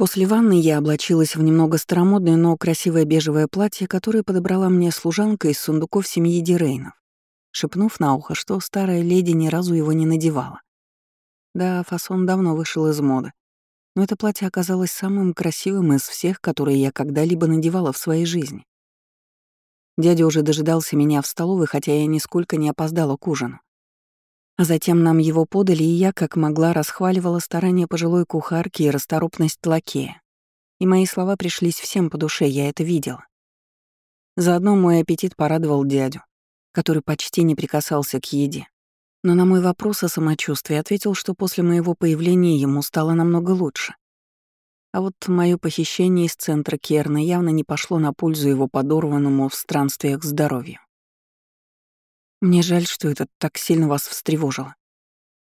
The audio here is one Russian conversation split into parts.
После ванны я облачилась в немного старомодное, но красивое бежевое платье, которое подобрала мне служанка из сундуков семьи Дирейнов, шепнув на ухо, что старая леди ни разу его не надевала. Да, фасон давно вышел из моды, но это платье оказалось самым красивым из всех, которые я когда-либо надевала в своей жизни. Дядя уже дожидался меня в столовой, хотя я нисколько не опоздала к ужину. А затем нам его подали, и я, как могла, расхваливала старания пожилой кухарки и расторопность лакея. И мои слова пришлись всем по душе, я это видела. Заодно мой аппетит порадовал дядю, который почти не прикасался к еде. Но на мой вопрос о самочувствии ответил, что после моего появления ему стало намного лучше. А вот мое похищение из центра Керна явно не пошло на пользу его подорванному в странствиях здоровью. Мне жаль, что это так сильно вас встревожило.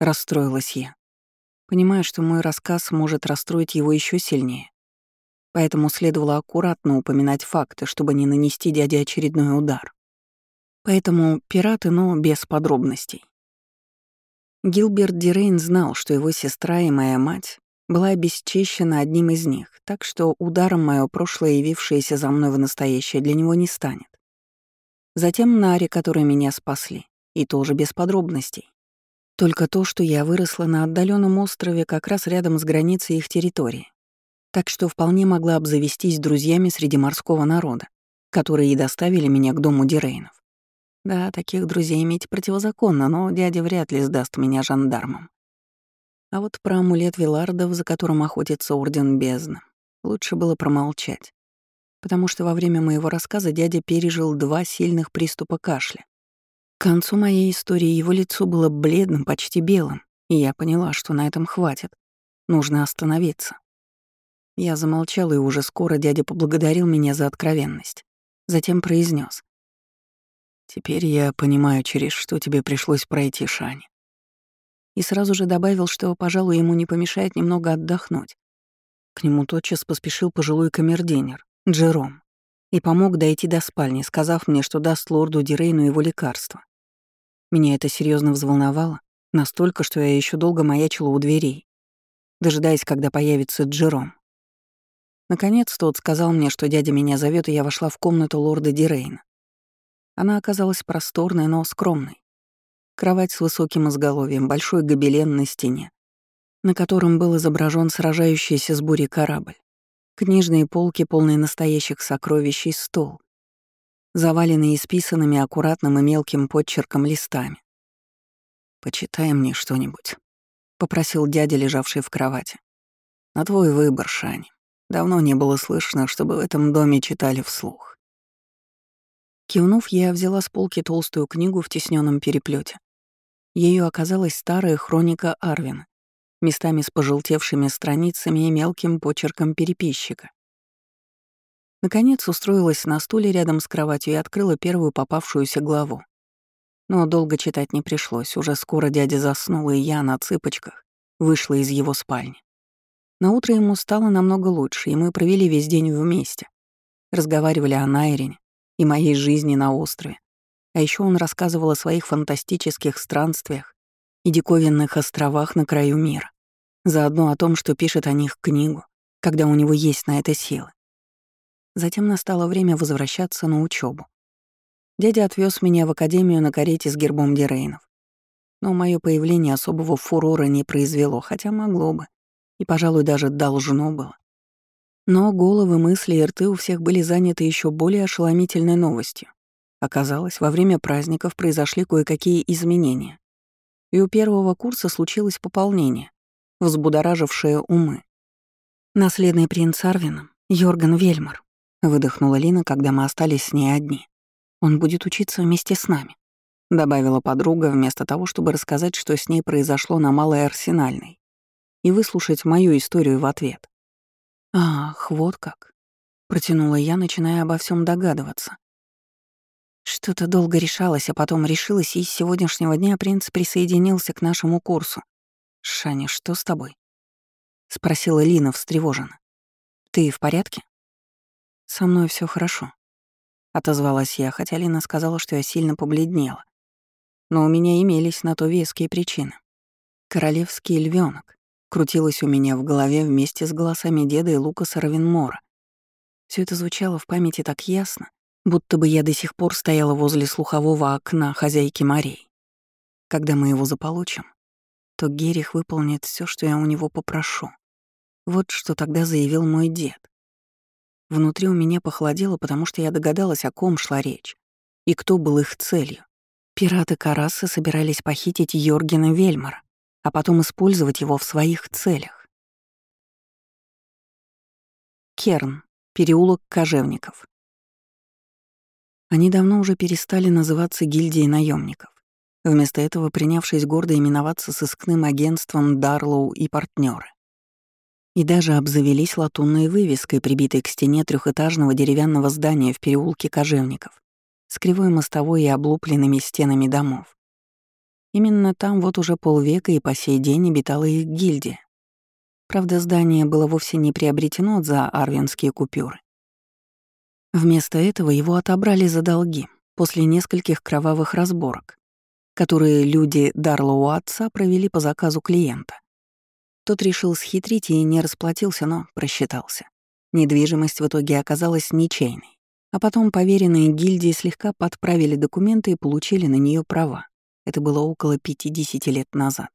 Расстроилась я. Понимаю, что мой рассказ может расстроить его еще сильнее. Поэтому следовало аккуратно упоминать факты, чтобы не нанести дяде очередной удар. Поэтому пираты, но без подробностей. Гилберт Дирейн знал, что его сестра и моя мать была обесчещена одним из них, так что ударом мое прошлое, явившееся за мной в настоящее, для него не станет. Затем Нари, которые меня спасли, и тоже без подробностей. Только то, что я выросла на отдаленном острове как раз рядом с границей их территории. Так что вполне могла обзавестись друзьями среди морского народа, которые и доставили меня к дому Дирейнов. Да, таких друзей иметь противозаконно, но дядя вряд ли сдаст меня жандармам. А вот про амулет Вилардов, за которым охотится Орден Бездны, лучше было промолчать потому что во время моего рассказа дядя пережил два сильных приступа кашля. К концу моей истории его лицо было бледным, почти белым, и я поняла, что на этом хватит. Нужно остановиться. Я замолчала, и уже скоро дядя поблагодарил меня за откровенность. Затем произнес: «Теперь я понимаю, через что тебе пришлось пройти, Шань». И сразу же добавил, что, пожалуй, ему не помешает немного отдохнуть. К нему тотчас поспешил пожилой камердинер, Джером, и помог дойти до спальни, сказав мне, что даст лорду Дирейну его лекарство. Меня это серьезно взволновало, настолько, что я еще долго маячила у дверей, дожидаясь, когда появится Джером. Наконец тот сказал мне, что дядя меня зовет, и я вошла в комнату лорда Дирейна. Она оказалась просторной, но скромной. Кровать с высоким изголовьем, большой гобелен на стене, на котором был изображен сражающийся с бурей корабль. Книжные полки, полные настоящих сокровищ, и стол, заваленный исписанными аккуратным и мелким подчерком листами. «Почитай мне что-нибудь», — попросил дядя, лежавший в кровати. «На твой выбор, Шань. Давно не было слышно, чтобы в этом доме читали вслух». Кивнув, я взяла с полки толстую книгу в тесненном переплете. Ею оказалась старая хроника Арвина, местами с пожелтевшими страницами и мелким почерком переписчика. Наконец устроилась на стуле рядом с кроватью и открыла первую попавшуюся главу. Но долго читать не пришлось, уже скоро дядя заснул, и я на цыпочках вышла из его спальни. На утро ему стало намного лучше, и мы провели весь день вместе. Разговаривали о Найрине и моей жизни на острове. А еще он рассказывал о своих фантастических странствиях и диковинных островах на краю мира. Заодно о том, что пишет о них книгу, когда у него есть на это силы. Затем настало время возвращаться на учебу. Дядя отвез меня в академию на карете с гербом Дирейнов. Но мое появление особого фурора не произвело, хотя могло бы. И, пожалуй, даже должно было. Но головы, мысли и рты у всех были заняты еще более ошеломительной новостью. Оказалось, во время праздников произошли кое-какие изменения и у первого курса случилось пополнение, взбудоражившее умы. «Наследный принц Арвин, Йорган Вельмар», — выдохнула Лина, когда мы остались с ней одни. «Он будет учиться вместе с нами», — добавила подруга, вместо того, чтобы рассказать, что с ней произошло на Малой Арсенальной, и выслушать мою историю в ответ. «Ах, вот как», — протянула я, начиная обо всем догадываться. Что-то долго решалось, а потом решилось, и с сегодняшнего дня принц присоединился к нашему курсу. «Шаня, что с тобой?» — спросила Лина встревоженно. «Ты в порядке?» «Со мной все хорошо», — отозвалась я, хотя Лина сказала, что я сильно побледнела. Но у меня имелись на то веские причины. Королевский львенок. крутилось у меня в голове вместе с голосами деда и Лукаса Равенмора. Все это звучало в памяти так ясно, будто бы я до сих пор стояла возле слухового окна хозяйки морей. Когда мы его заполучим, то Герих выполнит все, что я у него попрошу. Вот что тогда заявил мой дед. Внутри у меня похолодело, потому что я догадалась, о ком шла речь и кто был их целью. Пираты Карасы собирались похитить Йоргена Вельмара, а потом использовать его в своих целях. Керн. Переулок Кожевников. Они давно уже перестали называться гильдией наемников, вместо этого принявшись гордо именоваться сыскным агентством Дарлоу и партнеры. И даже обзавелись латунной вывеской, прибитой к стене трехэтажного деревянного здания в переулке Кожевников, с кривой мостовой и облупленными стенами домов. Именно там вот уже полвека и по сей день обитала их гильдия. Правда, здание было вовсе не приобретено за арвинские купюры. Вместо этого его отобрали за долги после нескольких кровавых разборок, которые люди Дарлоу отца провели по заказу клиента. Тот решил схитрить и не расплатился, но просчитался. Недвижимость в итоге оказалась ничейной. А потом поверенные гильдии слегка подправили документы и получили на нее права. Это было около 50 лет назад.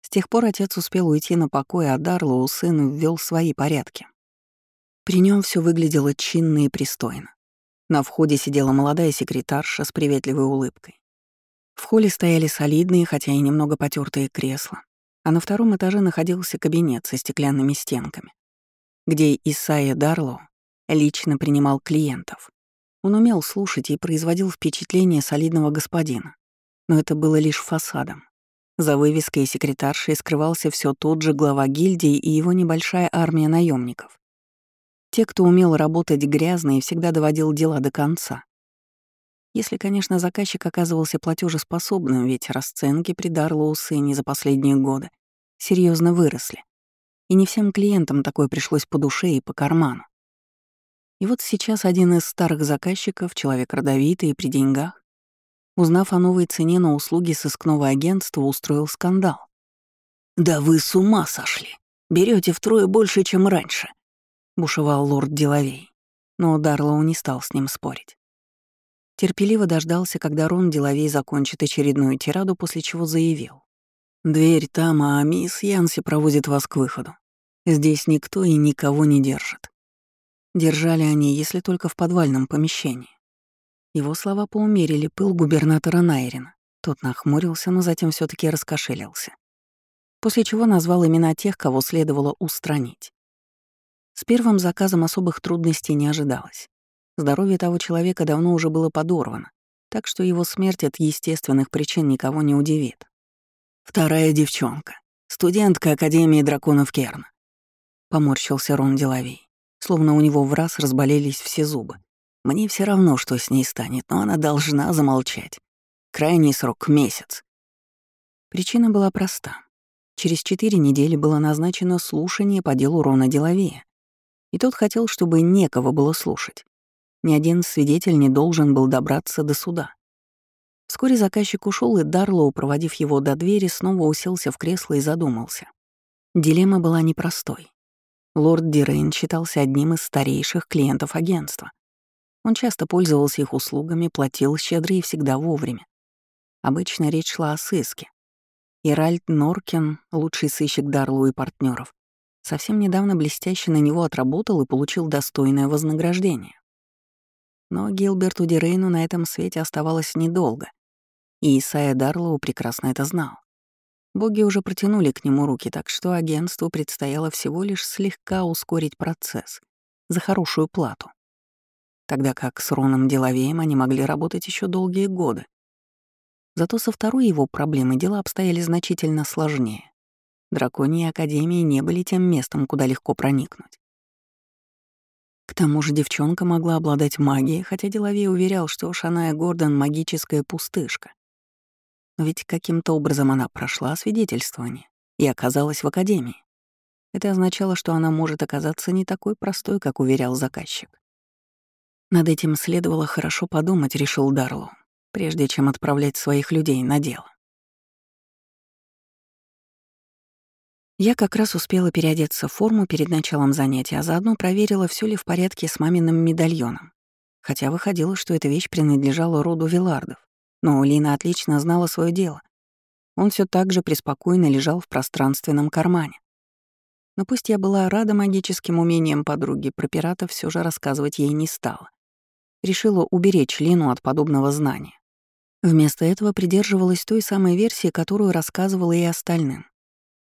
С тех пор отец успел уйти на покой, а Дарлоу сын ввел свои порядки. При нем все выглядело чинно и пристойно. На входе сидела молодая секретарша с приветливой улыбкой. В холле стояли солидные, хотя и немного потертые кресла, а на втором этаже находился кабинет со стеклянными стенками, где Исайя Дарлоу лично принимал клиентов. Он умел слушать и производил впечатление солидного господина. Но это было лишь фасадом. За вывеской секретаршей скрывался все тот же глава гильдии и его небольшая армия наемников. Те, кто умел работать грязно и всегда доводил дела до конца. Если, конечно, заказчик оказывался платежеспособным, ведь расценки при Дарлоу сыне за последние годы серьезно выросли. И не всем клиентам такое пришлось по душе и по карману. И вот сейчас один из старых заказчиков, человек родовитый и при деньгах, узнав о новой цене на услуги сыскного агентства, устроил скандал. «Да вы с ума сошли! Берете втрое больше, чем раньше!» — бушевал лорд Деловей. Но Дарлоу не стал с ним спорить. Терпеливо дождался, когда Рон Деловей закончит очередную тираду, после чего заявил. «Дверь там, а мисс Янси проводит вас к выходу. Здесь никто и никого не держит. Держали они, если только в подвальном помещении. Его слова поумерили пыл губернатора Найрина. Тот нахмурился, но затем все таки раскошелился. После чего назвал имена тех, кого следовало устранить. С первым заказом особых трудностей не ожидалось. Здоровье того человека давно уже было подорвано, так что его смерть от естественных причин никого не удивит. Вторая девчонка, студентка Академии драконов Керна. Поморщился Рон Деловей словно у него в раз разболелись все зубы. Мне все равно, что с ней станет, но она должна замолчать. Крайний срок — месяц. Причина была проста. Через четыре недели было назначено слушание по делу Рона Деловея. И тот хотел, чтобы некого было слушать. Ни один свидетель не должен был добраться до суда. Вскоре заказчик ушел, и Дарлоу, проводив его до двери, снова уселся в кресло и задумался. Дилемма была непростой. Лорд Дирейн считался одним из старейших клиентов агентства. Он часто пользовался их услугами, платил щедро и всегда вовремя. Обычно речь шла о сыске. Иральд Норкин, лучший сыщик Дарлу и партнеров, совсем недавно блестяще на него отработал и получил достойное вознаграждение. Но Гилберту Дирейну на этом свете оставалось недолго, и Исайя Дарлоу прекрасно это знал. Боги уже протянули к нему руки, так что агентству предстояло всего лишь слегка ускорить процесс за хорошую плату. Тогда как с Роном Деловеем они могли работать еще долгие годы. Зато со второй его проблемой дела обстояли значительно сложнее. Драконьи Академии не были тем местом, куда легко проникнуть. К тому же девчонка могла обладать магией, хотя Деловей уверял, что Шаная Гордон — магическая пустышка. Ведь каким-то образом она прошла свидетельствование и оказалась в академии. Это означало, что она может оказаться не такой простой, как уверял заказчик. Над этим следовало хорошо подумать, решил Дарлоу, прежде чем отправлять своих людей на дело. Я как раз успела переодеться в форму перед началом занятия, а заодно проверила, все ли в порядке с маминым медальоном. Хотя выходило, что эта вещь принадлежала роду Вилардов. Но Лина отлично знала свое дело. Он все так же преспокойно лежал в пространственном кармане. Но пусть я была рада магическим умениям подруги, про пирата все же рассказывать ей не стала. Решила уберечь Лину от подобного знания. Вместо этого придерживалась той самой версии, которую рассказывала и остальным.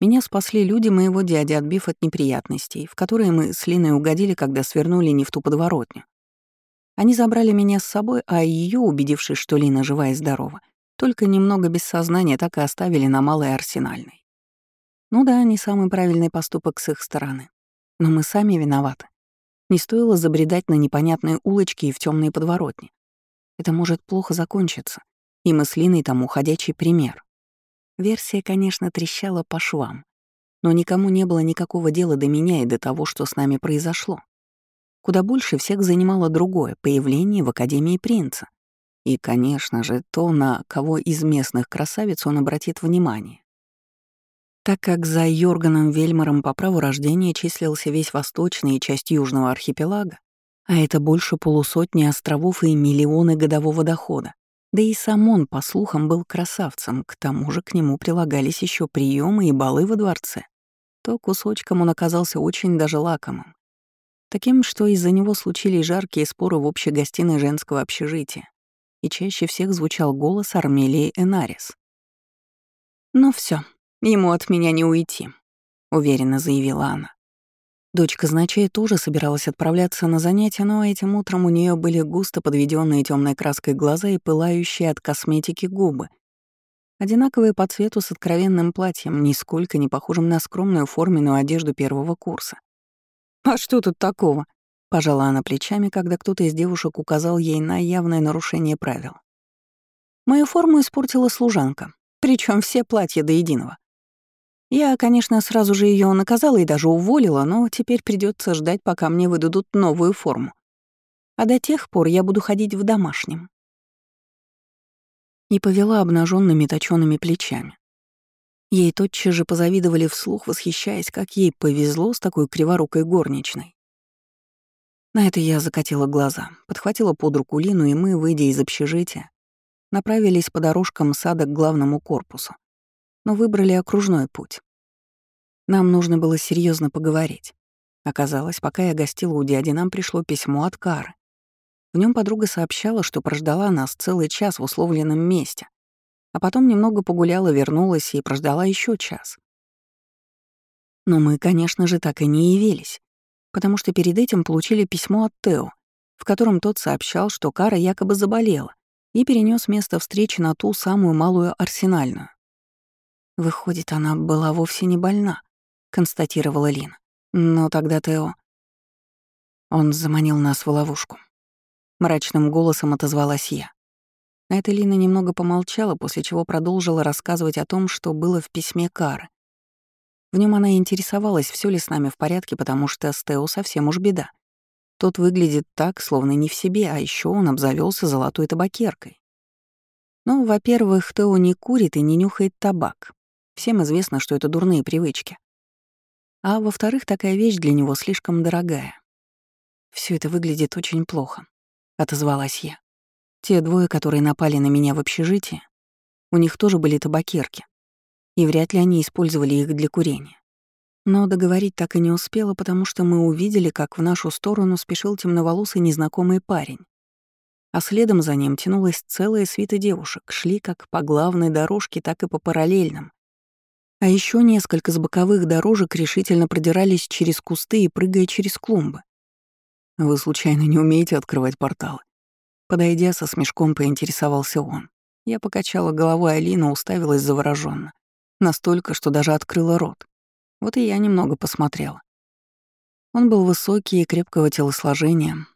Меня спасли люди моего дяди, отбив от неприятностей, в которые мы с Линой угодили, когда свернули не в ту подворотню. Они забрали меня с собой, а ее, убедившись, что Лина жива и здорова, только немного без сознания так и оставили на Малой Арсенальной. Ну да, не самый правильный поступок с их стороны. Но мы сами виноваты. Не стоило забредать на непонятные улочки и в темные подворотни. Это может плохо закончиться. И мы с Линой тому ходячий пример. Версия, конечно, трещала по швам. Но никому не было никакого дела до меня и до того, что с нами произошло. Куда больше всех занимало другое — появление в Академии принца. И, конечно же, то, на кого из местных красавиц он обратит внимание. Так как за Йорганом Вельмаром по праву рождения числился весь восточный и часть южного архипелага, а это больше полусотни островов и миллионы годового дохода, да и сам он, по слухам, был красавцем, к тому же к нему прилагались еще приемы и балы во дворце, то кусочком он оказался очень даже лакомым. Таким, что из-за него случились жаркие споры в общей гостиной женского общежития, и чаще всех звучал голос Армелии Энарис. «Ну все, ему от меня не уйти», — уверенно заявила она. Дочка Значая тоже собиралась отправляться на занятия, но этим утром у нее были густо подведенные темной краской глаза и пылающие от косметики губы. Одинаковые по цвету с откровенным платьем, нисколько не похожим на скромную форменную одежду первого курса. «А что тут такого?» — пожала она плечами, когда кто-то из девушек указал ей на явное нарушение правил. Мою форму испортила служанка, причем все платья до единого. Я, конечно, сразу же ее наказала и даже уволила, но теперь придется ждать, пока мне выдадут новую форму. А до тех пор я буду ходить в домашнем. И повела обнаженными точёными плечами. Ей тотчас же позавидовали вслух, восхищаясь, как ей повезло с такой криворукой горничной. На это я закатила глаза, подхватила под руку Лину, и мы, выйдя из общежития, направились по дорожкам сада к главному корпусу но выбрали окружной путь. Нам нужно было серьезно поговорить. Оказалось, пока я гостила у дяди, нам пришло письмо от Кары. В нем подруга сообщала, что прождала нас целый час в условленном месте, а потом немного погуляла, вернулась и прождала еще час. Но мы, конечно же, так и не явились, потому что перед этим получили письмо от Тео, в котором тот сообщал, что Кара якобы заболела и перенес место встречи на ту самую малую арсенальную. Выходит, она была вовсе не больна, констатировала Лин. Но тогда Тео... Он заманил нас в ловушку. Мрачным голосом отозвалась я. На это Лина немного помолчала, после чего продолжила рассказывать о том, что было в письме Кары. В нем она интересовалась, все ли с нами в порядке, потому что с Тео совсем уж беда. Тот выглядит так, словно не в себе, а еще он обзавелся золотой табакеркой. Ну, во-первых, Тео не курит и не нюхает табак. Всем известно, что это дурные привычки. А во-вторых, такая вещь для него слишком дорогая. Все это выглядит очень плохо, отозвалась я. Те двое, которые напали на меня в общежитии, у них тоже были табакерки, и вряд ли они использовали их для курения. Но договорить так и не успела, потому что мы увидели, как в нашу сторону спешил темноволосый незнакомый парень. А следом за ним тянулась целая свита девушек, шли как по главной дорожке, так и по параллельным, а еще несколько с боковых дорожек решительно продирались через кусты и прыгая через клумбы. «Вы случайно не умеете открывать порталы?» Подойдя со смешком, поинтересовался он. Я покачала головой, Алина уставилась завороженно, Настолько, что даже открыла рот. Вот и я немного посмотрела. Он был высокий и крепкого телосложения.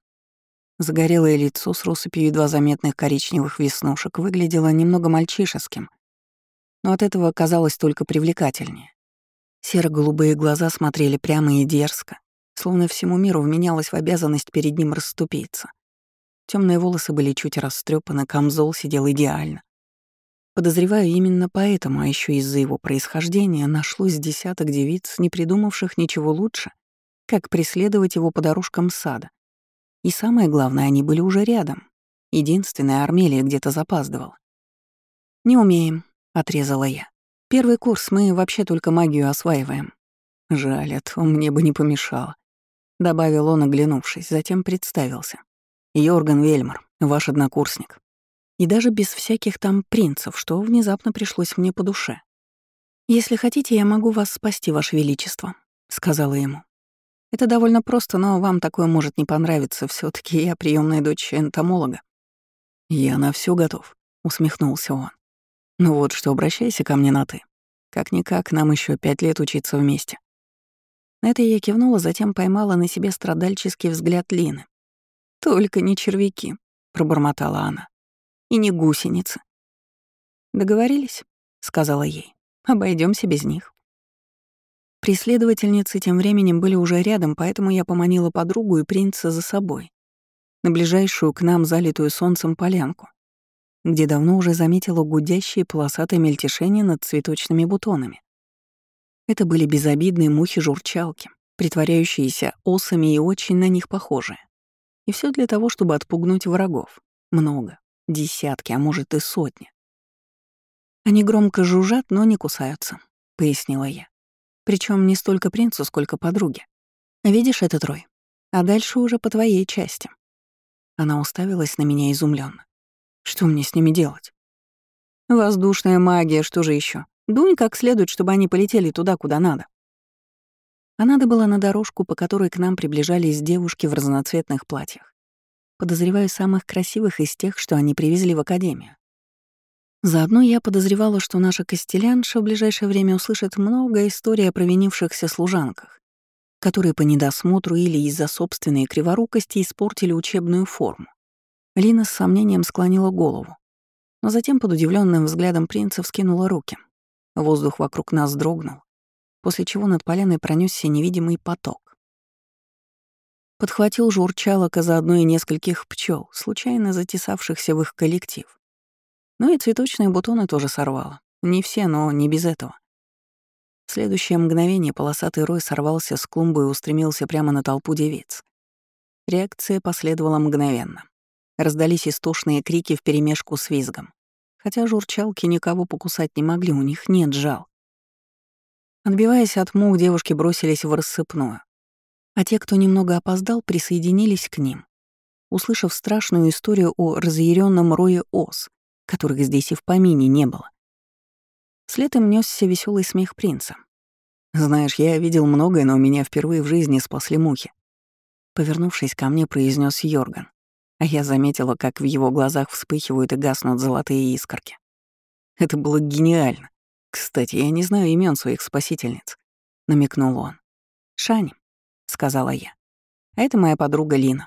Загорелое лицо с россыпью едва заметных коричневых веснушек выглядело немного мальчишеским — но от этого казалось только привлекательнее. Серо-голубые глаза смотрели прямо и дерзко, словно всему миру вменялось в обязанность перед ним расступиться. Темные волосы были чуть растрепаны, камзол сидел идеально. Подозреваю, именно поэтому, а еще из-за его происхождения, нашлось десяток девиц, не придумавших ничего лучше, как преследовать его по дорожкам сада. И самое главное, они были уже рядом. Единственная Армелия где-то запаздывала. «Не умеем», — отрезала я. «Первый курс, мы вообще только магию осваиваем». «Жаль, это мне бы не помешало», — добавил он, оглянувшись, затем представился. «Йорган Вельмар, ваш однокурсник». И даже без всяких там принцев, что внезапно пришлось мне по душе. «Если хотите, я могу вас спасти, Ваше Величество», — сказала ему. «Это довольно просто, но вам такое может не понравиться. все таки я приемная дочь энтомолога». «Я на все готов», — усмехнулся он. «Ну вот что, обращайся ко мне на «ты». Как-никак, нам еще пять лет учиться вместе». На это я кивнула, затем поймала на себе страдальческий взгляд Лины. «Только не червяки», — пробормотала она и не гусеницы. «Договорились?» — сказала ей. Обойдемся без них». Преследовательницы тем временем были уже рядом, поэтому я поманила подругу и принца за собой, на ближайшую к нам залитую солнцем полянку, где давно уже заметила гудящие полосатые мельтешения над цветочными бутонами. Это были безобидные мухи-журчалки, притворяющиеся осами и очень на них похожие. И все для того, чтобы отпугнуть врагов. Много. Десятки, а может и сотни. Они громко жужжат, но не кусаются, пояснила я. Причем не столько принцу, сколько подруге. Видишь этот рой? А дальше уже по твоей части. Она уставилась на меня изумленно. Что мне с ними делать? Воздушная магия, что же еще? Дунь как следует, чтобы они полетели туда, куда надо. А надо было на дорожку, по которой к нам приближались девушки в разноцветных платьях подозреваю самых красивых из тех, что они привезли в академию. Заодно я подозревала, что наша Костелянша в ближайшее время услышит много историй о провинившихся служанках, которые по недосмотру или из-за собственной криворукости испортили учебную форму. Лина с сомнением склонила голову, но затем под удивленным взглядом принца вскинула руки. Воздух вокруг нас дрогнул, после чего над поляной пронесся невидимый поток. Подхватил журчалок, а заодно и нескольких пчел, случайно затесавшихся в их коллектив. Ну и цветочные бутоны тоже сорвало. Не все, но не без этого. В следующее мгновение полосатый рой сорвался с клумбы и устремился прямо на толпу девиц. Реакция последовала мгновенно. Раздались истошные крики вперемешку с визгом. Хотя журчалки никого покусать не могли, у них нет жал. Отбиваясь от мух, девушки бросились в рассыпную а те, кто немного опоздал, присоединились к ним, услышав страшную историю о разъяренном рое ос, которых здесь и в помине не было. Вслед им несся веселый смех принца. «Знаешь, я видел многое, но меня впервые в жизни спасли мухи», повернувшись ко мне, произнес Йорган, а я заметила, как в его глазах вспыхивают и гаснут золотые искорки. Это было гениально. Кстати, я не знаю имен своих спасительниц, намекнул он. Шани, сказала я. А это моя подруга Лина.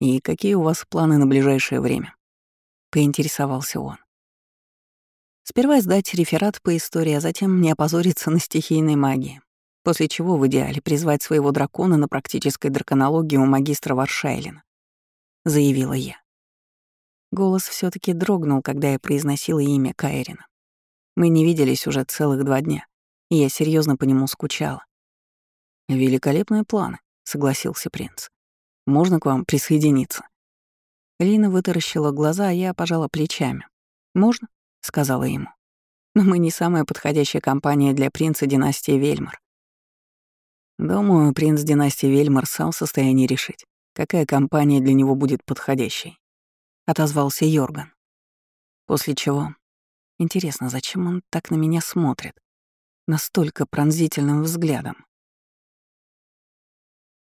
И какие у вас планы на ближайшее время? Поинтересовался он. Сперва сдать реферат по истории, а затем не опозориться на стихийной магии, после чего в идеале призвать своего дракона на практической драконологии у магистра Варшайлина, заявила я. Голос все таки дрогнул, когда я произносила имя Кайрина. Мы не виделись уже целых два дня, и я серьезно по нему скучала. «Великолепные планы», — согласился принц. «Можно к вам присоединиться?» Лина вытаращила глаза, а я пожала плечами. «Можно?» — сказала ему. «Но мы не самая подходящая компания для принца династии Вельмар». Думаю, принц династии Вельмар сам в состоянии решить, какая компания для него будет подходящей. Отозвался Йорган. После чего... Интересно, зачем он так на меня смотрит? Настолько пронзительным взглядом.